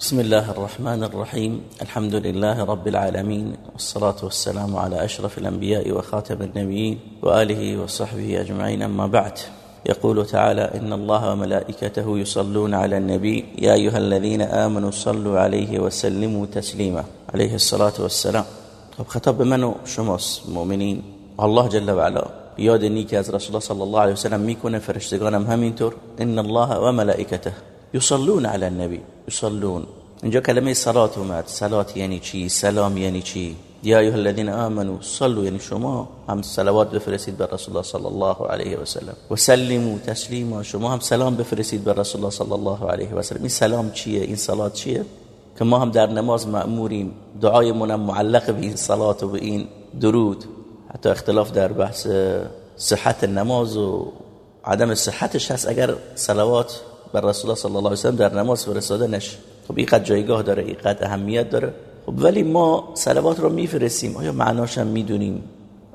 بسم الله الرحمن الرحيم. الحمد لله رب العالمين والصلاة والسلام على أشرف الأنبياء وخاتم النبيين وآله وصحبه أجمعين أما بعد. يقول تعالى إن الله وملائكته يصلون على النبي. يا أيها الذين آمنوا صلوا عليه وسلموا تسليما. عليه الصلاة والسلام. خب خطاب منو شماس مؤمنين الله جل وعلا. یاد نیکی از رسول الله صلی الله علیه وسلم میکنه فرشتگانم همینطور إن الله و ملائکته یصلون علی النبی یصلون اینجا کلمه صلات اومد. صلات یعنی چی؟ سلام یعنی چی؟ یا ایها الذين آمنوا صلوا یعنی شما هم صلوات بفرستید بر رسول الله صلی الله علیه و سلم. و سلموا تسلیما شما هم سلام بفرستید بر رسول الله صلی الله علیه و سلم. این سلام چیه؟ این صلات چیه؟ که ما هم در نماز مأموریم. دعایمون هم معلق به این صلات و به این درود. حتی اختلاف در بحث صحت نماز و عدم صحتش هست. اگر صلوات بر رسول الله صلی الله علیه و در نماز فرستاده نشه خب اینقدر جایگاه داره اینقدر اهمیت داره. خب ولی ما صلوات رو میفرستیم. آیا معناش هم می‌دونیم؟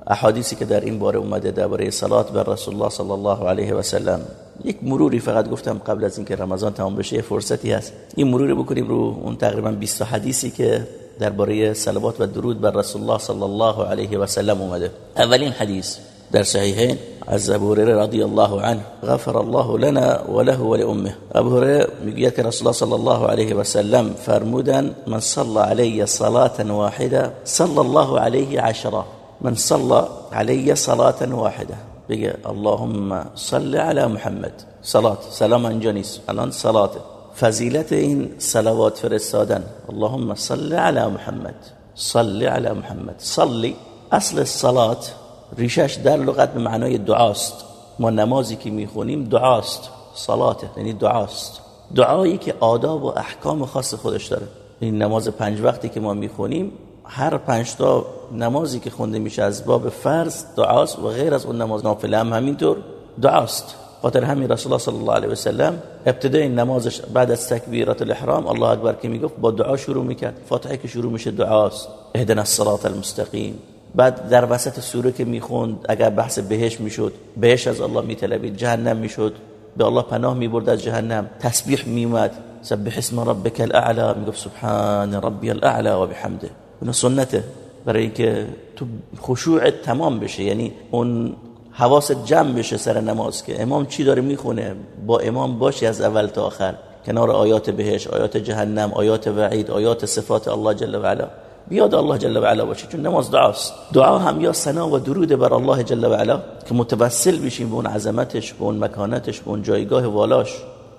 احادیثی که در این باره اومده درباره صلات بر رسول الله صلی الله علیه و سلم. یک مروری فقط گفتم قبل از اینکه رمضان تمام بشه فرصتی هست. این مروری بکنیم رو اون تقریبا 20 حدیثی که درباره صلوات و درود بر رسول الله صلی الله علیه و سلم اومده. اولین حدیث. در صحیحین از ابو هريره رضی الله عنه غفر الله لنا وله ولأمه. ابو هريره میگه که رسول الله صلی الله علیه و سلم فرمودن من صلى علی صلاة واحدة صلى الله علیه عشره. من صلى علی صلاة واحدة. بگه اللهم صل على محمد. صلات سلام اینجا نیست الان صلاته. فضیلت این صلوات فرستادن اللهم صل على محمد. صل على محمد. صلی اصل صلات ریشش در لغت به معنای دعاست. ما نمازی که می‌خونیم دعاست. صلاته یعنی دعاست. دعایی که آداب و احکام خاص خودش داره. این نماز پنج وقتی که ما می‌خونیم هر پنج تا نمازی که خونده میشه از باب فرض دعاست و غیر از اون نماز نافله هم همینطور دعاست. خاطر همین رسول الله صلی الله علیه و سلم ابتدای نمازش بعد از تکبیرات الاحرام الله اکبر که می‌گفت با دعا شروع می‌کرد. فاتحه که شروع میشه دعاست. اهدنا الصراط المستقیم. بعد در وسط سوره که می‌خوند اگر بحث بهش می‌شد بهش از الله میطلبید جهنم می‌شد به الله پناه می‌برد از جهنم تسبیح میومد سبح اسم ربک الاعلى می‌گفت سبحان ربی الاعلى و بحمده. اون سنته برای اینکه تو خشوع تمام بشه یعنی اون حواست جمع بشه سر نماز که امام چی داره می‌خونه؟ با امام باشی از اول تا آخر. کنار آیات بهش آیات جهنم آیات وعید آیات صفات الله جل و علا. بیاد الله جل و علا باشه. چون نماز دعاست. دعا هم یا ثنا و درود بر الله جل و علا که متوسل بشیم به اون عظمتش به اون مکانتش به اون جایگاه والاش.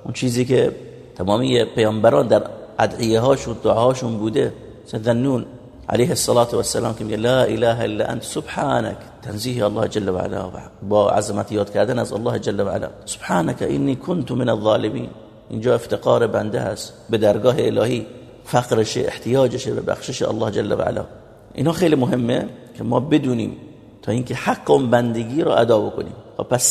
اون چیزی که تمامی پیامبران در ادعیه هاشون دعاهاشون بوده. سدنون علیه الصلاة والسلام که میگه لا اله الا انت سبحانك تنزیه الله جل و علا. با عظمت یاد کردن از الله جل و علا. سبحانك اینی كنت من الظالمین. اینجا افتقار بنده هست. به درگاه الهی. فقرش احتیاجش به بخشش الله جل و علا اینا خیلی مهمه که ما بدونیم تا اینکه حق اون بندگی رو ادا بکنیم. و پس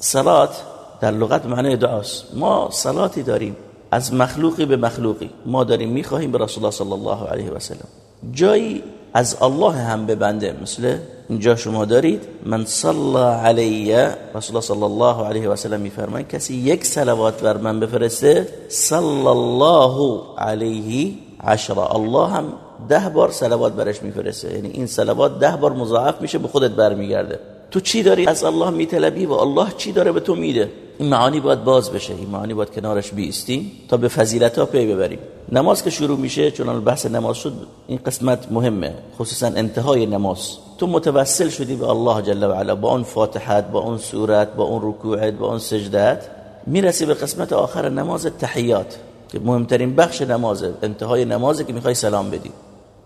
صلات در لغت معنی دعاست. ما صلاتی داریم از مخلوقی به مخلوقی. ما داریم می‌خواهیم به رسول الله صلی الله علیه و سلم. جایی از الله هم به بنده مثل اینجا شما دارید. من صلى علی رسول الله صلی الله علیه و سلم میفرمایند کسی یک صلوات بر من بفرسته صلی الله علیه عشره الله هم ده بار صلوات برش میفرسته. یعنی این صلوات ده بار مضاعف میشه به خودت برمیگرده. تو چی داری؟ از الله میطلبی و الله چی داره به تو میده؟ این معانی باید باز بشه این معانی باید کنارش بیستیم تا به فضیلت ها پی ببریم. نماز که شروع میشه چون بحث نماز شد این قسمت مهمه خصوصا انتهای نماز. تو متوسل شدی به الله جل و علا با اون فاتحت با اون سورت با اون رکوعت با اون سجدت می‌رسی به قسمت آخر نماز تحیات که مهمترین بخش نمازه انتهای نمازه که می‌خوای سلام بدی.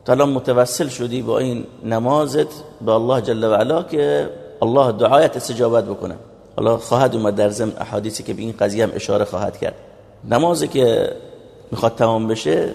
تا متوسل شدی با این نمازت به الله جل و علا که الله دعایت استجابت بکنه. حالا خواهد اومد در ضمن احادیثی که به این قضیه هم اشاره خواهد کرد. نمازی که می‌خواد تمام بشه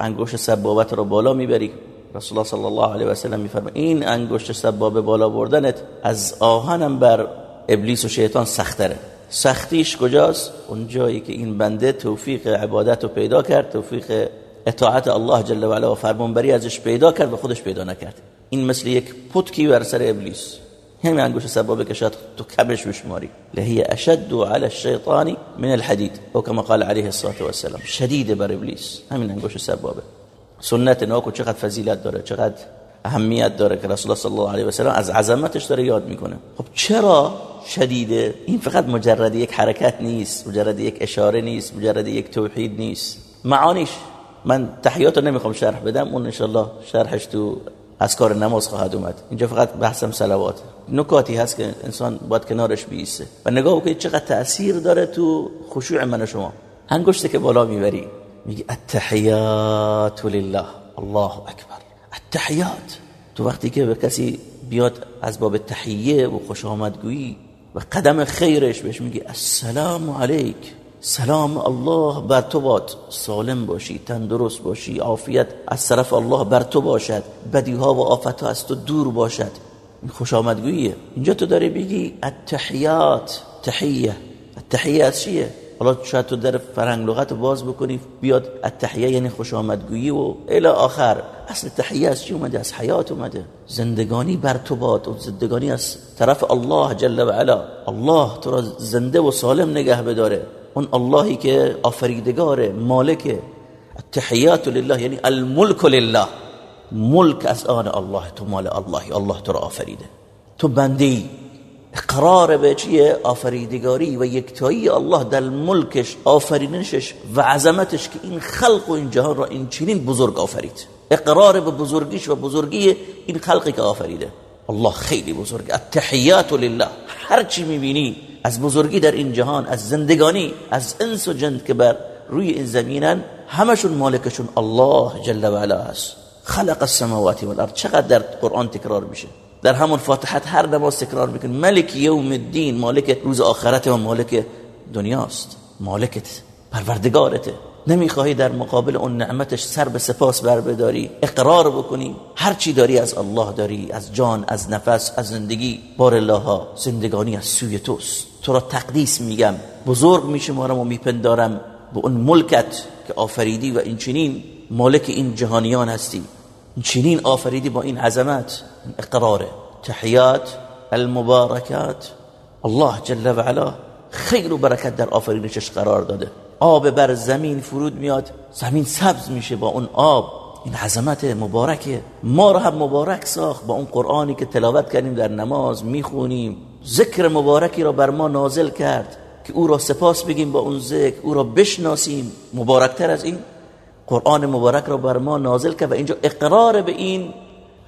انگشت سبابت رو بالا می‌بری. رسول الله صلی الله علیه و سلم میفرماید این انگشت سبابه بالا بردنت از آهنم بر ابلیس و شیطان سختره. سختیش کجاست؟ اون جایی که این بنده توفیق عبادت رو پیدا کرد توفیق اطاعت الله جل و علا و فرمانبری ازش پیدا کرد و خودش پیدا نکرد. این مثل یک پتکی بر سر ابلیس. همین انگوش سبابه که شاید تو کمش بشماری. لهی اشد علی الشیطان من الحدید. او کما قال علیه الصلاه والسلام. شدید بر ابلیس. همین انگوش سبابه. سنت ناکو چقدر فضیلت داره چقدر اهمیت داره که رسول الله صلی الله علیه و سلم از عظمتش داره یاد می‌کنه. خب چرا شدیده این فقط مجرد یک حرکت نیست مجرد یک اشاره نیست مجرد یک توحید نیست. معانیش من تحیات نمی‌خوام شرح بدم اون انشالله شرحش تو از کار نماز خواهد اومد. اینجا فقط بحثم سلوات نکاتی هست که انسان باید کنارش بیسته. و نگاه بکنید چقدر تاثیر داره تو خشوع من شما. انگشت که بالا می‌بری میگه التحیات لله. الله اکبر. التحیات. تو وقتی که به کسی بیاد از باب تحیه و خوش آمدگویی و قدم خیرش بهش میگه السلام علیک. سلام الله بر تو باد. سالم باشی تندرست باشی عافیت از طرف الله بر تو باشد. بدیها و آفتها از تو دور باشد. خوش آمدگوییه اینجا تو داری بگی التحیات تحیه. التحیه چیه؟ حالا شاید تو در فرهنگ لغت باز بکنی بیاد التحیه یعنی خوش آمدگویی و الی آخر. اصل تحیه از چی اومده؟ از حیات اومده. زندگانی بر تو باد و زندگانی از طرف الله جل و علا. الله تو را زنده و سالم نگه بداره. اون اللهی که آفریدگاره مالکه. التحیات لله یعنی الملک لله. ملک از آن الله تو مال اللهی الله تو را آفریده. تو بندی اقرار به چیه؟ آفریدگاری و یکتایی الله در ملکش آفرینشش و عظمتش که این خلق و این جهان را این چنین بزرگ آفرید. اقرار به بزرگیش و بزرگی این خلقی که آفریده. الله خیلی بزرگ. التحیات لله. هر چی می‌بینی از بزرگی در این جهان از زندگانی از انس و جند که بر روی این زمینن همشون مالکشون الله جل و علا است. خلق السماوات والارض چقدر در قرآن تکرار میشه؟ در همون فاتحت هر نماز تکرار میکن ملک یوم الدین مالک روز آخرت و مالک دنیاست. مالکت پروردگارته. نمی‌خواهی در مقابل اون نعمتش سر به سپاس بر بداری اقرار بکنی. هر چی داری از الله داری از جان از نفس از زندگی. بار الله ها زندگانی از سوی توست. تو را تقدیس میگم. بزرگ میشمارم و میپندارم. به اون ملکت که آفریدی و این چنین مالک این جهانیان هستی. چنین آفریدی با این عظمت اقراره تحیات المبارکات. الله جل و علا خیر و برکت در آفرینشش قرار داده. آب بر زمین فرود میاد زمین سبز میشه با اون آب. این عظمت مبارکه. ما رو هم مبارک ساخت با اون قرآنی که تلاوت کردیم در نماز می‌خونیم. ذکر مبارکی را بر ما نازل کرد که او را سپاس بگیم با اون ذکر او را بشناسیم. مبارکتر از این قرآن مبارک را بر ما نازل کرد و اینجا اقرار به این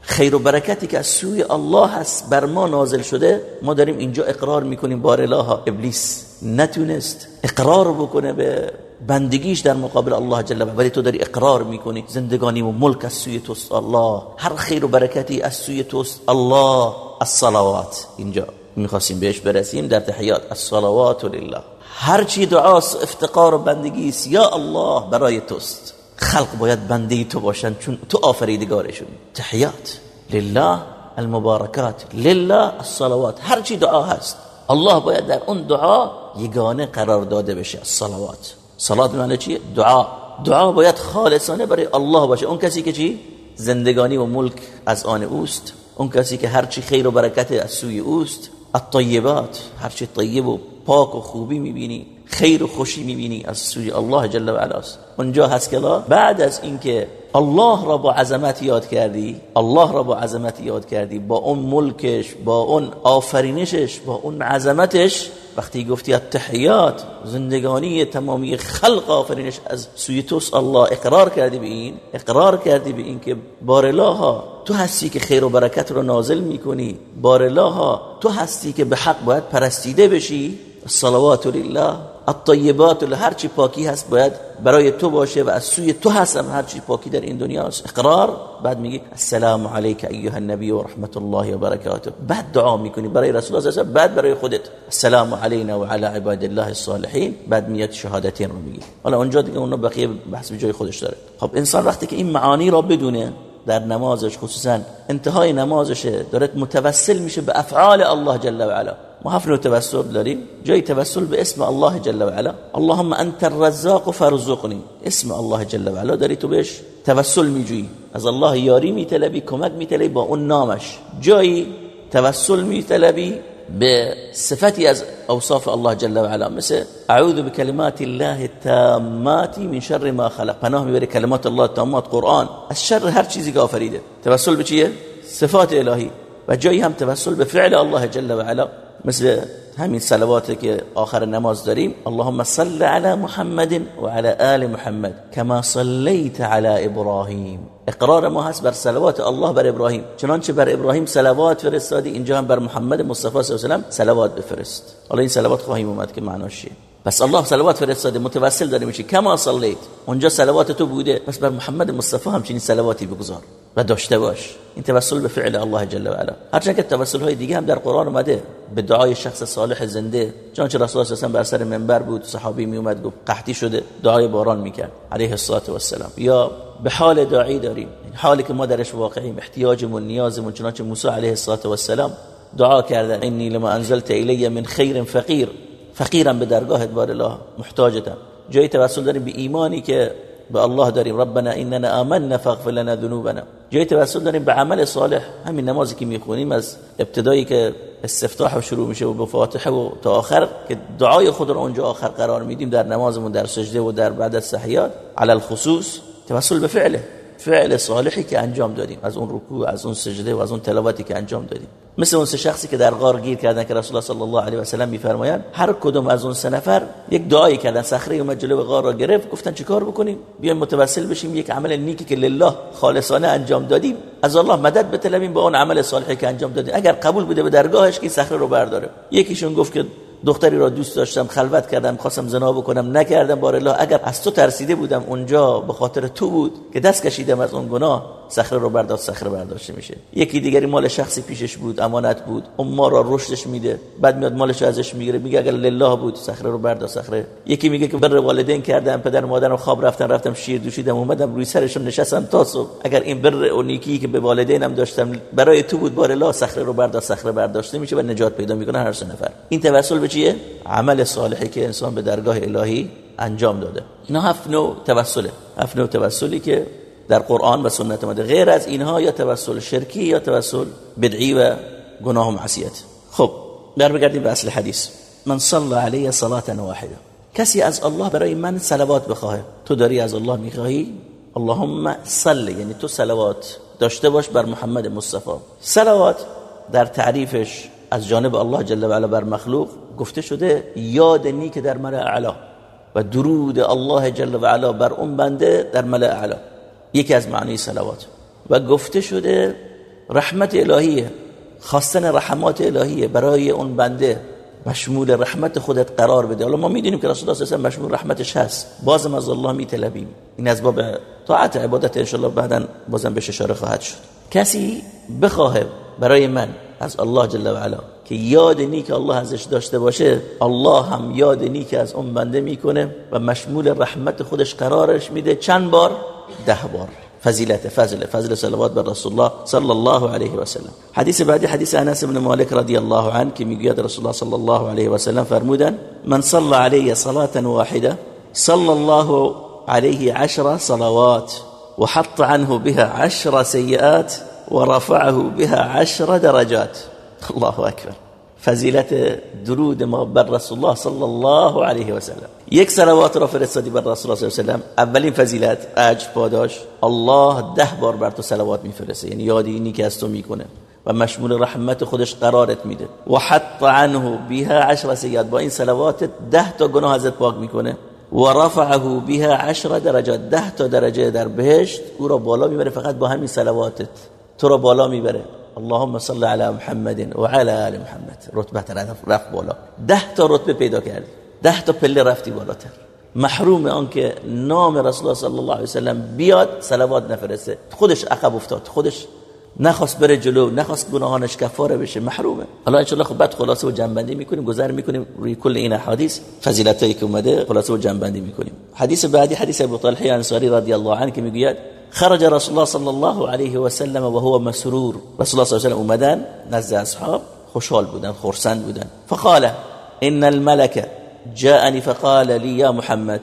خیر و برکتی که از سوی الله هست بر ما نازل شده ما داریم اینجا اقرار می‌کنیم بار الله ابلیس نتونست اقرار بکنه به بندگیش در مقابل الله جل ولی تو داری اقرار می‌کنی زندگانی و ملک از سوی توست الله. هر خیر و برکتی از سوی توست الله. الصلوات. اینجا می‌خواستیم بهش برسیم در تحیات. الصلوات لله. هر چی دعاست افتقار و بندگی یا الله برای توست. خلق باید بنده تو باشن چون تو آفریدگارشون. تحیات. لله المبارکات. لله الصلوات. هر چی دعا هست. الله باید در اون دعا یگانه قرار داده بشه. الصلوات صلات معنی چیه؟ دعا. دعا باید خالصانه برای الله باشه. اون کسی که چی؟ زندگانی و ملک از آن اوست. اون کسی که هر چی خیر و برکت از سوی اوست. الطیبات. هر چی طیب و پاک و خوبی می‌بینی. خیر و خوشی می‌بینی از سوی الله جل و علاست. اونجا هست که بعد از اینکه الله را با عظمت یاد کردی الله را با عظمت یاد کردی با اون ملکش با اون آفرینشش با اون عظمتش وقتی گفتی التحیات زندگانی تمامی خلق آفرینش از سوی توس الله اقرار کردی به این اقرار کردی به این که الله تو هستی که خیر و برکت رو نازل می‌کنی. الله تو هستی که به حق باید پرستیده بشی. صلوات لله. الطیبات هر چی پاکی هست باید برای تو باشه و از سوی تو هستم هر چی پاکی در این دنیا است اقرار بعد میگی السلام علیک ایها النبی و رحمت الله و برکاته. بعد دعا می‌کنی برای رسول الله صلی بعد برای خودت. السلام علینا و علی عباد الله الصالحین. بعد میاد شهادتین رو میگی. حالا اونجا دیگه اون بقیه بحث جای خودش داره. خب انسان وقتی که این معانی را بدونه در نمازش خصوصا انتهای نمازش داره متوسل میشه به افعال الله جل و علا. ما هفت توسل داریم. جای توسل به اسم الله جل و علا. اللهم انت الرزاق فرزقنی اسم الله جل و علا داری تو بهش. توسل میجویی. از الله یاری میطلبی کمک میطلبی با اون نامش. جایی توسل میطلبی به صفتی از اوصاف الله جل و علا. مثل اعوذ بکلمات الله التامات من شر ما خلق. پناه می‌بره کلمات الله التامات قرآن. از شر هر چیزی که آفریده. توسل به چیه؟ صفات الهی. و جایی هم توسل به فعل الله جل و علا. مثل همین صلواتی که آخر نماز داریم اللهم صل على محمد و على آل محمد كما صليت على ابراهیم. اقرار ما هست بر صلوات الله بر ابراهیم. چنانچه بر ابراهیم صلوات فرستادی اینجا هم بر محمد مصطفی صلی الله علیه و صلوات بفرست. حالا این صلوات خواهیم اومد که معناش چیه؟ بس الله صلوات فرستاده متوسل داره میشه. کما صلیت؟ اونجا صلوات تو بوده. بس بر محمد مصطفی همچنین صلواتی بگذار و داشته باش. این توسل به فعل الله جل و علا. هرچند که توسل های دیگه هم در قرآن اومده. به دعای شخص صالح زنده. چون رسول الله بر سر منبر بود صحابی می اومد گفت قحطی شده. دعای باران می‌کرد. علیه الصلاه و السلام یا به حال داعی داریم. حالی که ما درش واقعیم. احتیاجمون نیازمون. چنانچه موسی علیه الصلاه و السلام دعا کرده انی لما انزلت الی من خیر فقیر. فقیرم به درگاهت بار الله محتاجتم. جای توسل داریم به ایمانی که به الله داریم. ربنا اننا آمنا فاغفر لنا ذنوبنا. جای توسل داریم به عمل صالح. همین نمازی که می‌خونیم از ابتدایی که استفتاح شروع میشه و به فاتحه و تا آخر که دعای خود رو اونجا آخر قرار میدیم در نمازمون در سجده و در بعد از سحیات. علی الخصوص توسل به فعله. فعل صالحی که انجام دادیم از اون رکوع از اون سجده و از اون تلاوتی که انجام دادیم. مثل اون سه شخصی که در غار گیر کردن که رسول الله صلی الله علیه و سلم میفرمایند هر کدوم از اون سه نفر یک دعایی کردن. صخره اومد جلو غار را گرفت گفتن چیکار بکنیم؟ بیایم متوسل بشیم یک عمل نیکی که لله خالصانه انجام دادیم. از الله مدد بطلبیم با اون عمل صالحی که انجام دادیم. اگر قبول بوده به درگاهش که صخره رو برداره. یکیشون گفت که دختری را دوست داشتم خلوت کردم خواستم زنا بکنم نکردم بار الله. اگر از تو ترسیده بودم اونجا به خاطر تو بود که دست کشیدم از اون گناه. صخره رو برداشت صخره برداشته میشه. یکی دیگری مال شخصی پیشش بود امانت بود. اون ما را رشدش میده. بعد میاد مالش ازش می‌گیره. میگه اگر لله بود صخره رو برداشت صخره یکی میگه که بر والدین کردم پدر مادرم خواب رفتن رفتم شیر دوشیدم اومدم روی سرشون نشستم تا صبح. اگر این بر و نیکی که به والدینم داشتم برای تو بود بار الله صخره رو برداشت صخره برداشته میشه و نجات پیدا می‌کنه هر سه نفر. این توسل به چیه؟ عمل صالحی که انسان به درگاه الهی انجام داده. اینا هفت نوع توسله. هفت نوع توسلی که در قرآن و سنت اومده غیر از اینها یا توسل شرکی یا توسل بدعی و گناه و معصیت. خب در بگردیم به اصل حدیث. من صلى علی صلاة واحده. کسی از الله برای من صلوات بخواه تو داری از الله می‌خواهی؟ اللهم صل یعنی تو صلوات داشته باش بر محمد مصطفی. صلوات در تعریفش از جانب الله جل و علا بر مخلوق گفته شده یاد نیک در ملع اعلا و درود الله جل و علا بر اون بنده در ملع اعلا یکی از معنی صلوات. و گفته شده رحمت الهیه خواستن رحمات الهیه برای اون بنده مشمول رحمت خودت قرار بده. حالا ما می‌دونیم که رسول الله صلی مشمول رحمتش هست. بازم از الله میطلبیم. این از باب طاعت عبادت ان شاء الله بعدا بازم بهش اشاره خواهد شد. کسی بخواه برای من از الله جل و علا که یاد نیک الله ازش داشته باشه الله هم یاد نیک از اون بنده می‌کنه و مشمول رحمت خودش قرارش میده. چند بار؟ ده بار فضیلت فضل فضل صلوات بر رسول الله صلی الله علیه و سلم حدیث بعدی حدیث أنس بن مالک رضی الله عنه که میگوید رسول الله صلی الله علیه و سلم فرمودن من صلى علی صلاة واحدة صلى الله عليه عشر صلوات وحط عنه بها عشر سيئات ورفعه بها عشر درجات. الله اکبر فضیلت درود ما بر رسول الله صلی الله علیه و سلم. یک صلوات را فرستادی بر رسول الله صلی الله علیه و سلم. اولین فضیلت اجر پاداش. الله ده بار بر تو صلوات میفرسته. یعنی یادی اینی که از تو می‌کنه. و مشمول رحمت خودش قرارت میده. و حط عنه بها عشر سیئات با این صلوات ده تا گناه ازت پاک می‌کنه. و رفعه بها عشر درجات ده تا درجه در بهشت. او را بالا می‌بره. فقط با همین صلواتت. تو را بالا می‌بره. اللهم صل علی محمد و علی آل محمد. رتبت رفت بالا. ده تا رتبه پیدا کردی ده تا پله رفتی بالاتر. محروم آن که نام رسول الله صلی الله علیه وسلم بیاد صلوات نفرسته. خودش عقب افتاد. خودش نخواست بره جلو نخواست گناهانش کفاره بشه. محرومه. حالا ان خب بعد خلاصه و جنبندی می‌کنیم گذر می‌کنیم روی کل این احادیث. فضیلتایی که اومده خلاصه و جنبندی می‌کنیم. حدیث بعدی حدیث ابو طلحه انصاری رضی الله عنه که می‌گوید خرج رسول الله صلی الله علیه و سلم و هو مسرور. رسول الله صلی الله علیه و اومدن نزد اصحاب خوشحال بودن خرسند بودن. فقال إن الملك جاءني فقال لي يا محمد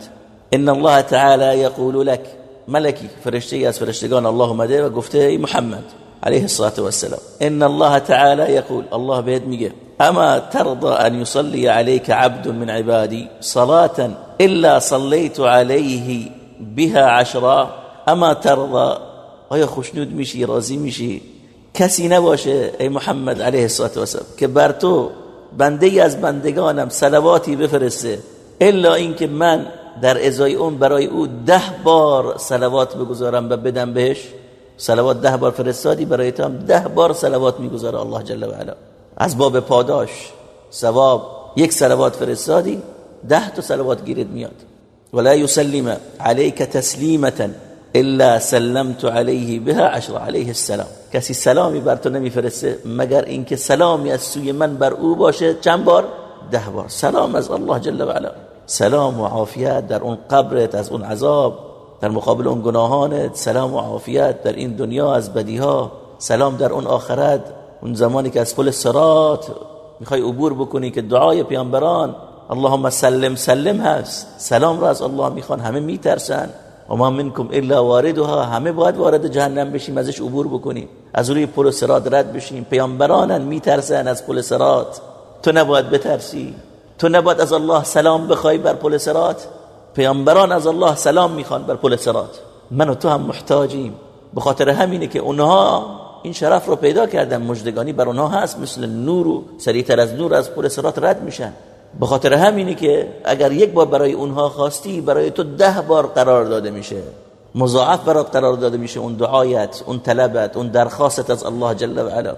إن الله تعالى يقول لك ملکی فرشته از فرشتگان الله اومده و گفته ای محمد عليه الصلاة والسلام. إن الله تعالى يقول الله بيد میگه أما ترضى أن يصلي عليك عبد من عبادي صلاة إلا صليت عليه بها عشرا؟ اما ترضى آیا خوشنود میشی راضی میشی؟ کسی نباشه ای محمد علیه الصلاة والسلام که بر تو بنده از بندگانم صلواتی بفرسته الا اینکه من در ازای اون برای او ده بار صلوات بگذارم و بدم بهش. صلوات ده بار فرستادی برای تو هم ده بار صلوات می‌گذاره الله جل و علا. از باب پاداش ثواب یک صلوات فرستادی ده تا صلوات گیرت میاد. ولا يسلم عليك تسلیمتا الا سلمت عليه بها عشر. عليه السلام. کسی سلامی بر تو نمیفرسته مگر اینکه سلامی از سوی من بر او باشه؟ چند بار؟ ده بار. سلام از الله جل و علا. سلام و عافیت در اون قبرت از اون عذاب در مقابل اون گناهانت. سلام و عافیت در این دنیا از بدیها. سلام در اون آخرت. اون زمانی که از پل سرات می‌خوای عبور بکنی که دعای پیامبران اللهم سلم سلم هست. سلام را از الله می‌خوان. همه میترسن. و ما منکم الا واردها. همه باید وارد جهنم بشیم ازش عبور بکنیم. از روی پل سرات رد بشیم. پیامبرانن میترسن از پل سرات تو نباید بترسی. تو نباید از الله سلام بخوای بر پل سرات پیامبران از الله سلام می‌خوان بر پل سرات من و تو هم محتاجیم. به خاطر همینه که اونها این شرف رو پیدا کردن. مجدگانی بر اونها هست. مثل نور و سریعتر از نور از پل سرات رد میشن. به خاطر همینه که اگر یک بار برای اونها خواستی برای تو ده بار قرار داده میشه. مضاعف برات قرار داده میشه. اون دعایت اون طلبت اون درخواست از الله جل و علا.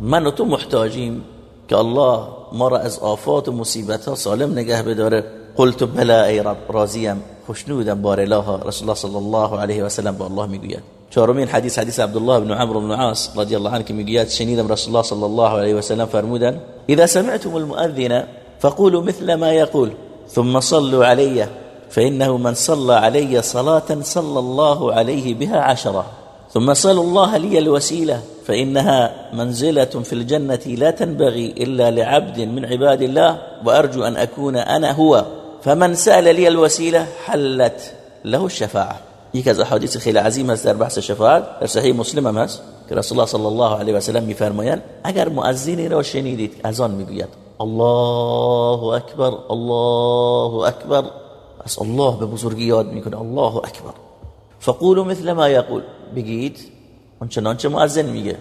من و تو محتاجیم که الله ما را از آفات و مصیبت ها سالم نگه بداره. قلت بلا ای رب راضیم. خوشنودم بار الله رسول الله صلی الله علیه و سلم با الله می‌گوید. چهارمین حدیث حدیث عبدالله بن عمرو بن عاص رضی الله عنه که می‌گوید شنیدم رسول الله صلی الله علیه و سلم فرمودن اذا سمعتم المؤذن فقولوا مثل ما يقول. ثم صلوا علي فإنه من صلى علي صلاة صلى الله عليه بها عشرة. ثم صلوا الله لي الوسيلة فإنها منزلة في الجنة لا تنبغي إلا لعبد من عباد الله وأرجو أن أكون أنا هو. فمن سأل لي الوسيلة حلت له الشفاعة. یک از احادیث خیلی عظیم است در بحث شفاعت در مسلم هم هست که رسول الله صلی الله علیه و سلم میفرمایند اگر مؤذنی را شنیدید از آن میگوید الله اکبر الله اکبر از الله به بزرگی یاد می‌کنه الله اکبر فقولوا مثل ما یقول بگید اون چنانچه مؤذن میگه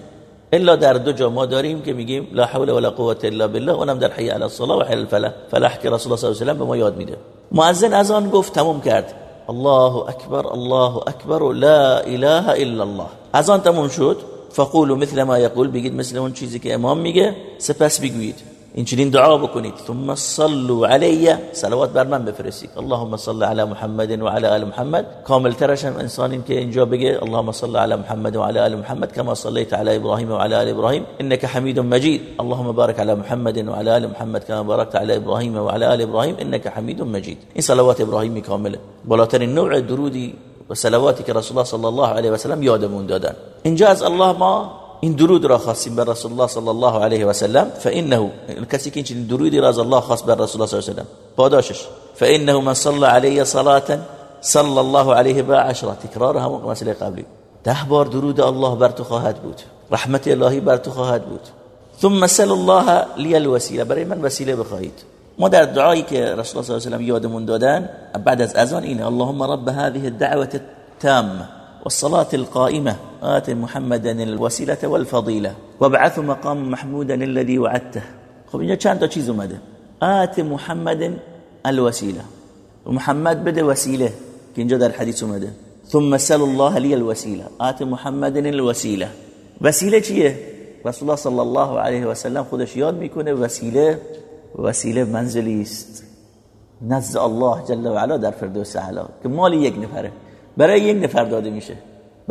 الا در دو جا ما داریم که میگیم لا حول ولا قوه الا بالله اونم در حی علی الصلاه و حی الفلاح فلاح که رسول الله صلی الله علیه و به ما یاد میده مؤذن از آن گفت تموم کرد الله اکبر الله اکبر لا اله الا الله از آن تموم شد فقولوا مثل ما يقول بگید مثل اون چیزی که امام میگه سپس بگویید اینچنین دعا بکنید ثم صلوا علی صلوات بر من بفرستید اللهم صل علی محمد و علی آل محمد. کامل ترش هم انسانی که اینجا بگه اللهم صل علی محمد و علی آل محمد كما صليت على إبراهيم وعلى آل إبراهيم. إنك حميد مجيد. اللهم بارك على محمد وعلى آل محمد كما باركت على إبراهيم وعلى آل إبراهيم. إنك حميد مجيد. این صلوات ابراهیمی کامله بالاترین نوع درودی و صلواتی که رسول الله صلی الله علیه و سلم یادمون دادن اینجا از الله ما این درود را خواستیم بر رسول الله صلی الله علیه و سلم فإنه کسی که این درودی را از الله خواست بر رسول الله صلی الله علیه و سلم پاداشش. فإنه من صلى علی صلاة صلی الله علیه و عشره تکرار هم مسئله قبلی. ده بار درود الله بر تو خواهد بود. رحمت الهی بر تو خواهد بود. ثم سل الله لی الوسیله برای من وسیله بخواهید. ما در دعایی که رسول الله صلی الله علیه و یادمون دادن بعد از اذان اینه. اللهم رب هذه الدعوة التامة والصلاة القائمة. آت محمدا الوسيلة والفضيلة وابعث مقام محمودا الذي وعدته. خب اینجا چند تا چیز اومده؟ آت محمد الوسيلة ومحمد بده وسيلة که اینجا در حدیث اومده. ثم سل الله لي الوسيلة آت محمد الوسيلة وسيله چیه؟ رسول الله صلی الله علیه و سلم خودش یاد می‌کنه وسیله وسیله منزلی است. نزد الله جل و علا در فردوس اعلی که مال یک نفره. برای یک نفر داده میشه.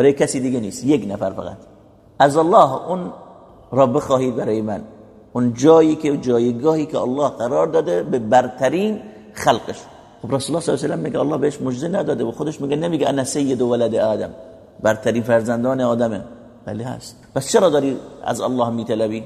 برای کسی دیگه نیست. یک نفر فقط. از الله اون را بخواهید برای من. اون جایی که جایگاهی که الله قرار داده به برترین خلقش. خب رسول الله صلی الله علیه و میگه الله بهش مجزه نداده و خودش میگه نمیگه انا سید ولد آدم. برترین فرزندان آدمه. ولی هست. پس چرا داری از الله میطلبی؟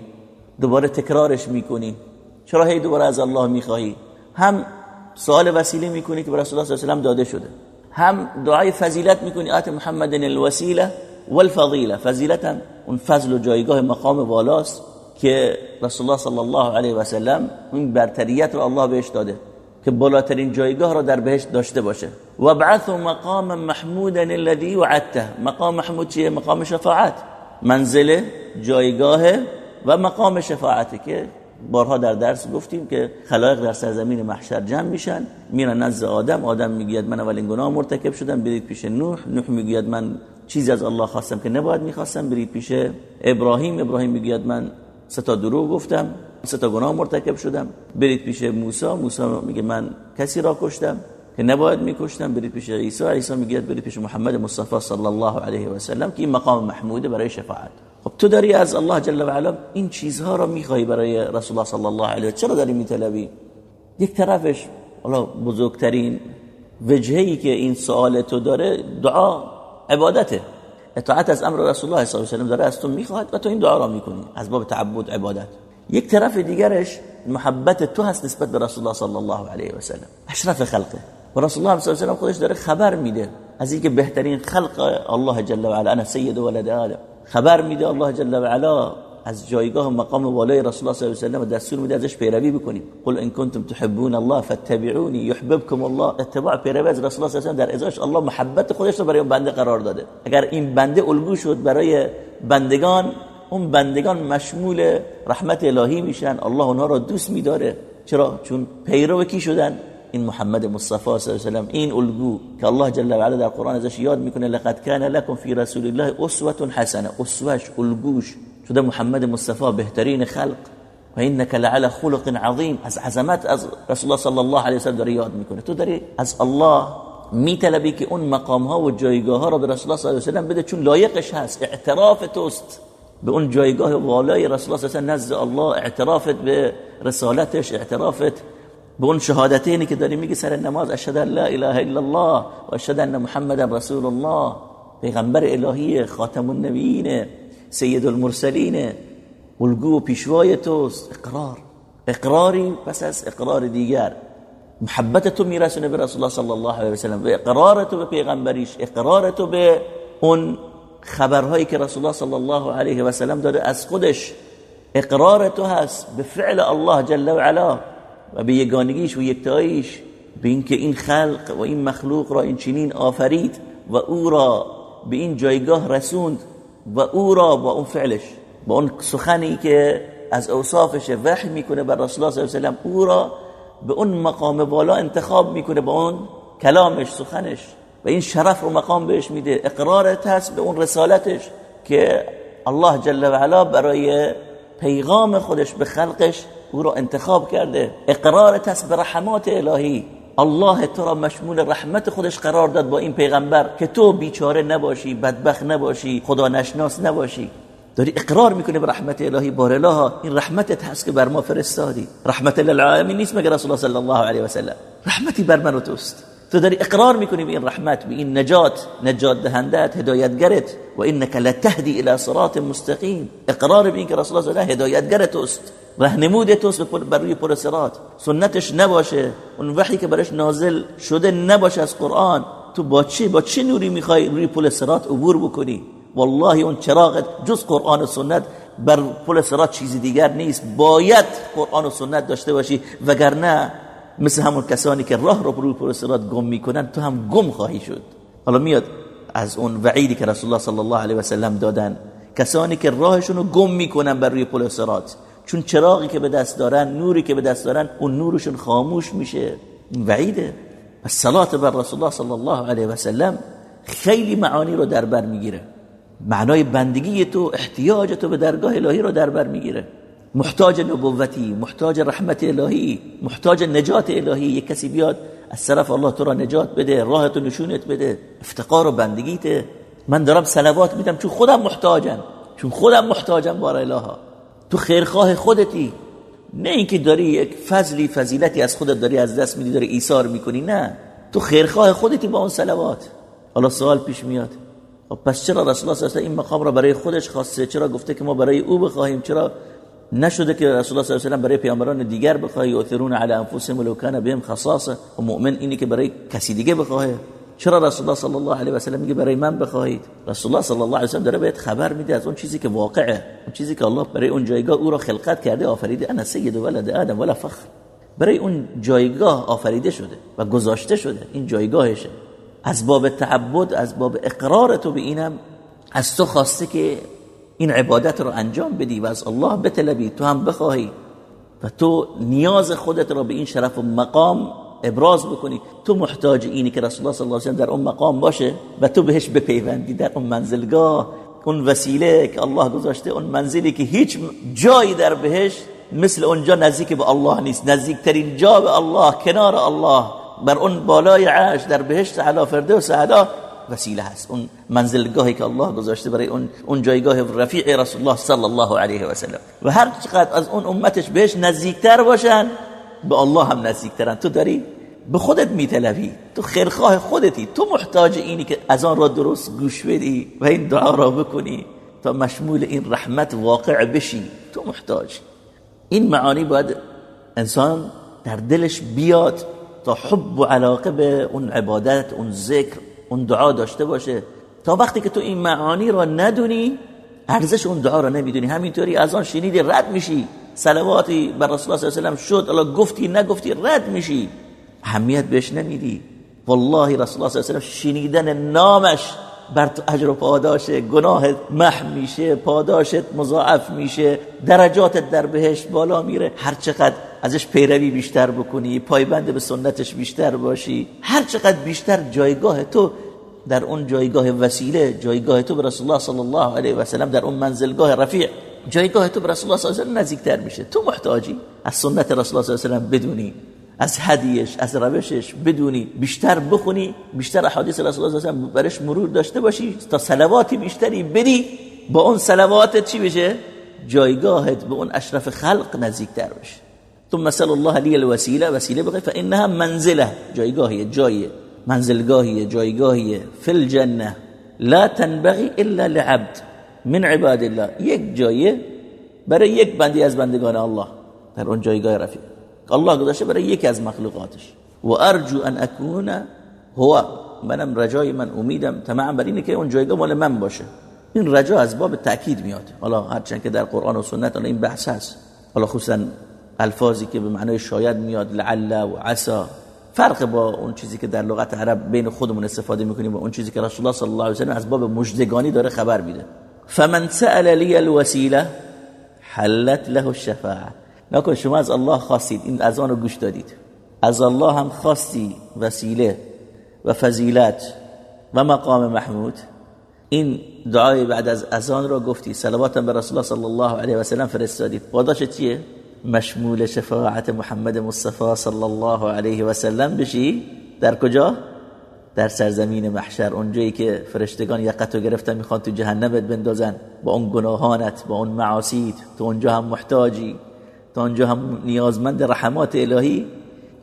دوباره تکرارش می‌کنی. چرا هی دوباره از الله می‌خواهی؟ هم سوال وسیله می‌کنی که به رسول الله صلی الله علیه و داده شده. هم دعای فضیلت می‌کنی آت محمد الوسیله والفضیله. فضیلت هم اون فضل و جایگاه مقام والاست که رسول الله صلی الله علیه و سلم این برتریت رو الله بهش داده که بالاترین جایگاه رو در بهشت داشته باشه. و بعث مقام محمودا الذي وعدته. مقام محمود چیه؟ مقام شفاعت. منزله جایگاه و مقام شفاعتی که بارها در درس گفتیم که خلایق در سرزمین محشر جمع میشن میرن نزد آدم آدم می‌گوید من اولین گناه مرتکب شدم برید پیش نوح نوح می‌گوید من چیزی از الله خواستم که نباید می‌خواستم برید پیش ابراهیم ابراهیم می‌گوید من سه تا دروغ گفتم سه تا گناه مرتکب شدم برید پیش موسی موسی میگه من کسی را کشتم. که نباید میکشتم برید پیش عیسی. عیسی میگه برید پیش محمد مصطفی صلی الله علیه و سلم که این مقام محموده برای شفاعت. خب تو داری از الله جل و علا این چیزها را می‌خوای برای رسول الله صلی الله علیه و چرا داری میطلبی؟ یک طرفش الله بزرگترین وجهی که این سوال تو داره دعا عبادته. اطاعت از امر رسول الله صلی الله علیه و داره از تو می‌خواد و تو این دعا را می‌کنی. از باب تعبد عبادت. یک طرف دیگرش محبت تو هست نسبت به رسول الله صلی الله علیه و سلم. اشرف خلقه. و رسول الله صلی الله علیه و خودش داره خبر میده. از اینکه بهترین خلق الله جل و علا انا سید ولد آدم. خبر میده الله جل و علا از جایگاه مقام والای رسول الله صلی الله علیه و سلم دستور میده ازش پیروی بکنیم. قل ان کنتم تحبون الله فاتبعوني يحببكم الله. اتباع پیروی از رسول الله صلی الله علیه و در ازاش الله محبت خودش رو برای اون بنده قرار داده. اگر این بنده الگو شد برای بندگان اون بندگان مشمول رحمت الهی میشن. الله اونها را دوست میداره. چرا؟ چون پیرو کی شدن. این محمد مصطفی صلی الله علیه و این الگو که الله جل و علا در قرآن ازش یاد می‌کنه لقد کان لكم فی رسول الله اسوه حسنه اسوهش الگوش شده محمد مصطفی بهترین خلق. و انك لعلى خلق عظیم. از عظمت از رسول الله صلی الله علیه و سلم داره یاد می‌کنه. تو داری از الله میطلبی که اون مقام ها و جایگاه ها رو به رسول الله صلی الله علیه و سلم بده چون لایقش هست. اعتراف توست به اون جایگاه والای رسول الله صلی الله علیه و نزد الله. اعترافت به رسالتش اعترافت به اون شهادتینی که داری میگی سر نماز اشهد لا اله الا الله و اشهد ان محمد رسول الله پیغمبر الهی خاتم النبیین سید المرسلین. الگو و پیشوای توست. اقرار. اقراری پس از اقرار دیگر. محبت تو میرسونه به رسول الله صلی الله علیه و سلم. و اقرار تو به پیغمبریش. اقرار تو به اون خبرهایی که رسول الله صلی الله علیه و سلم داره از خودش. اقرار تو هست به فعل الله جل و علا. و به یگانگیش و یکتاییش به اینکه این خلق و این مخلوق را این چنین آفرید و او را به این جایگاه رسوند و او را با اون فعلش با اون سخنی که از اوصافش وحی می‌کنه بر رسول الله صلی الله علیه و او را به اون مقام بالا انتخاب می‌کنه با اون کلامش سخنش و این شرف و مقام بهش میده اقرارت هست به اون رسالتش که الله جل و علا برای پیغام خودش به خلقش او را انتخاب کرده اقرارت هست به رحمات الهی. الله تو را مشمول رحمت خودش قرار داد با این پیغمبر که تو بیچاره نباشی بدبخت نباشی خدا نشناس نباشی. داری اقرار می‌کنه به رحمت الهی بار الله این رحمتت هست که بر ما فرستادی. رحمت للعالمین نیست مگر رسول الله صلی الله علیه و سلم. رحمتی بر من و توست. تو داری اقرار می‌کنی به این رحمت به این نجات نجات دهندت هدایتگرت. و انك لتهدی الى صراط مستقیم. اقرار به این که رسول الله هدایتگر توست. رهنمود توست بر روی پر صراط. سنتش نباشه. اون وحی که برش نازل شده نباشه از قرآن. تو با چه با چه نوری می‌خوای روی پل صراط عبور بکنی؟ والله اون چراغت جز قرآن و سنت بر پل صراط چیزی دیگر نیست. باید قرآن و سنت داشته باشی. وگرنه مثل همون کسانی که راه رو روی صراط گم می‌کنن تو هم گم خواهی شد. حالا میاد از اون وعیدی که رسول الله صلی الله علیه و سلم دادن. کسانی که راهشون رو گم می‌کنن بر روی صراط چون چراغی که به دست دارن نوری که به دست دارن اون نورشون خاموش میشه. وعیده. الصلاه بر رسول الله صلی الله علیه و سلم خیلی معانی رو در بر می‌گیره. معنای بندگی تو احتیاج تو به درگاه الهی رو در بر می‌گیره. محتاج نبوتی محتاج رحمت الهی محتاج نجات الهی. یک کسی بیاد از طرف الله تو را نجات بده راه تو نشونت بده افتقار و بندگیته من دارم صلوات میدم چون خودم محتاجم چون خودم محتاجم بار الها تو خیرخواه خودتی. نه اینکه داری یک فضلی فضیلتی از خودت داری از دست میدی داری ایثار می‌کنی نه. تو خیرخواه خودتی با اون صلوات. حالا سوال پیش میاد. خب پس چرا رسول الله این مقام را برای خودش خواسته؟ چرا گفته که ما برای او بخواهیم؟ چرا نشده که رسول الله صلی الله علیه و برای پیامبران دیگر بخواه یؤثرون علی انفسهم ولو کان بهم خصاصه. و مؤمن اینی که برای کسی دیگه بخواه چرا رسول الله صلی الله علیه و سلم میگه برای من بخواهید؟ رسول الله صلی الله علیه و سلم داره بهت خبر میده از اون چیزی که واقعه. اون چیزی که الله برای اون جایگاه او را خلقت کرده آفریده. انا سید ولد آدم ولا فخر. برای اون جایگاه آفریده شده و گذاشته شده. این جایگاهشه. از باب تعبد از باب اقرار تو به اینم. از تو خواسته که این عبادت رو انجام بدی و از الله بطلبی تو هم بخواهی. و تو نیاز خودت را به این شرف و مقام ابراز بکنی. تو محتاج اینی که رسول الله صلی الله علیه و در اون مقام باشه و تو بهش بپیوندی در اون منزلگاه. اون وسیله که الله گذاشته اون منزلی که هیچ جایی در بهش مثل اونجا نزدیک به الله نیست. نزدیکترین جا به الله کنار الله. بر اون بالای عرش در بهشت علا فرده و سعدا وسیله هست اون منزلگاهی که الله گذاشته برای اون اون جایگاه رفیع رسول الله صلی الله علیه و سلم و هر چقدر از اون امتش بهش نزدیکتر باشن به الله هم نزدیکترن. تو داری؟ به خودت میطلبی تو خیرخواه خودتی. تو محتاج اینی که از آن را درست گوش بدی و این دعا را بکنی تا مشمول این رحمت واقع بشی. تو محتاج. این معانی باید انسان در دلش بیاد تا حب و علاقه به اون عبادت اون ذکر اون دعا داشته باشه. تا وقتی که تو این معانی را ندونی ارزش اون دعا را نمی‌دونی. همینطوری از آن شنیدی رد میشی. صلواتی بر رسول الله صلی الله علیه و شد الا گفتی نگفتی رد میشی. اهمیت بهش نمیدی. والله رسول الله صلی الله علیه و شنیدن نامش بر تو اجر و پاداشه گناهت مح میشه پاداشت مضاعف میشه درجاتت در بهش بالا میره. هر چقدر ازش پیروی بیشتر بکنی پایبند به سنتش بیشتر باشی هر چقدر بیشتر جایگاه تو در اون جایگاه وسیله جایگاه تو به رسول الله صلی الله علیه و سلم در اون منزلگاه رفیع جایگاه تو به رسول الله صلی الله علیه و سلم نزدیکتر میشه. تو محتاجی. از سنت رسول الله صلی الله علیه و سلم بدونی. از هدیش از روشش بدونی بیشتر بخونی بیشتر احادیث رسول الله صلی الله علیه و برش مرور داشته باشی تا صلواتی بیشتری بدی با اون صلواتت چی بشه؟ جایگاهت به اون اشرف خلق نزدیکتر بشه. ثم سل الله لی الوسیله وسیله بخیر فانها منزله جایگاهی جای منزلگاهی جایگاهی فی الجنه لا تنبغي الا لعبد من عباد الله. یک جایه برای یک بندی از بندگان الله. در اون جایگاه رفیق. الله گذاشته برای یکی از مخلوقاتش. و ارجو ان اكون هو. منم رجای من امیدم تمام بر اینه که اون جایگاه مال من باشه. این رجا از باب تاکید میاد. حالا هرچند که در قرآن و سنت این بحث هست. حالا خصوصا الفاظی که به معنای شاید میاد لعل و عسا فرق با اون چیزی که در لغت عرب بین خودمون استفاده می‌کنیم و اون چیزی که رسول الله صلی الله علیه و از باب مجدگانی داره خبر میده. فمن سأل لی الوسیله حلت له الشفاعه. نکن شما از الله خواستید. این از آن رو گوش دادید. از الله هم خواستی وسیله و فضیلت و مقام محمود. این دعای بعد از اذان رو گفتی. صلوات به رسول الله صلی الله علیه و سلم فرستادید پاداش چیه؟ مشمول شفاعت محمد مصطفی صلی الله علیه و سلم بشی. در کجا؟ در سرزمین محشر. اونجایی که فرشتگان یقتو گرفتن می‌خوان تو جهنمت بندازن. با اون گناهانت با اون معاصیت. تو اونجا هم محتاجی. تو اونجا هم نیازمند رحمات الهی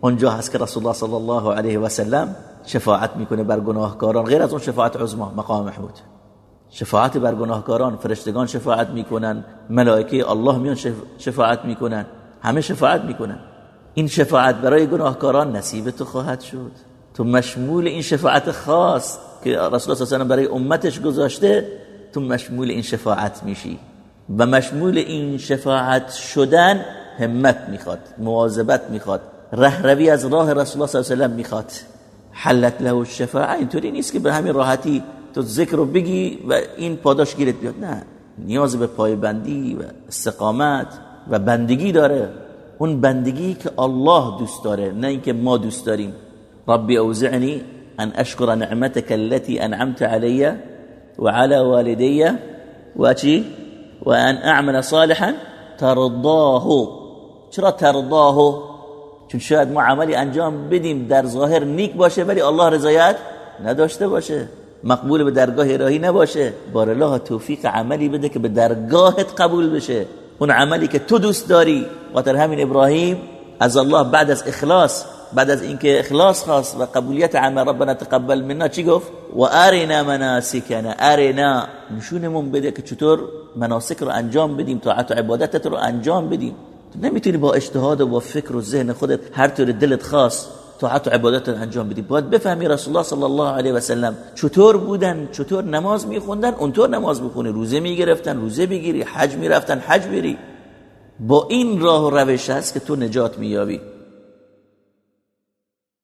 اونجا هست که رسول الله صلی الله علیه و سلم شفاعت می‌کنه بر گناهکاران غیر از اون شفاعت عظما مقام محمود. شفاعت بر گناهکاران فرشتگان شفاعت می‌کنن ملائکه الله میان شفاعت می‌کنن همه شفاعت می‌کنن. این شفاعت برای گناهکاران نصیب تو خواهد شد. تو مشمول این شفاعت خاص که رسول الله صلی الله علیه و برای امتش گذاشته تو مشمول این شفاعت میشی. و مشمول این شفاعت شدن همت می‌خواد مواظبت می‌خواد رهروی از راه رسول الله صلی الله علیه و می‌خواد. حلت له الشفاعه اینطوری نیست که به همین راحتی تو ذکر رو بگی و این پاداش گیرت بیاد. نه نیاز به پایبندی و استقامت و بندگی داره. اون بندگی که الله دوست داره نه اینکه ما دوست داریم. ربی اوزعنی ان اشکر نعمتك التي انعمت علي وعلى والدي ان اعمل صالحا ترضاه. چرا ترضاه چون شاید ما عملی انجام بدیم در ظاهر نیک باشه ولی الله رضایت نداشته باشه. مقبول به درگاه الهی نباشه. بار الله توفیق عملی بده که به درگاهت قبول بشه. اون عملی که تو دوست داری خاطر همین ابراهیم از الله بعد از اخلاص بعد از اینکه اخلاص خواست و قبولیت عمل ربنا تقبل منا چی گفت؟ و ارنا مناسکنا. ارنا. نشونمون بده که چطور مناسک رو انجام بدیم طاعت و عبادتت رو انجام بدیم. نمی‌تونی با اجتهاد و با فکر و ذهن خودت هر طور دلت خواست طاعت و عبادت انجام بدی. باید بفهمی رسول الله صلی الله علیه و سلم چطور بودن چطور نماز میخوندن اونطور نماز می‌خونی روزه می‌گرفتن روزه بگیری حج می‌رفتن حج بری. با این راه و روش هست که تو نجات مییابی.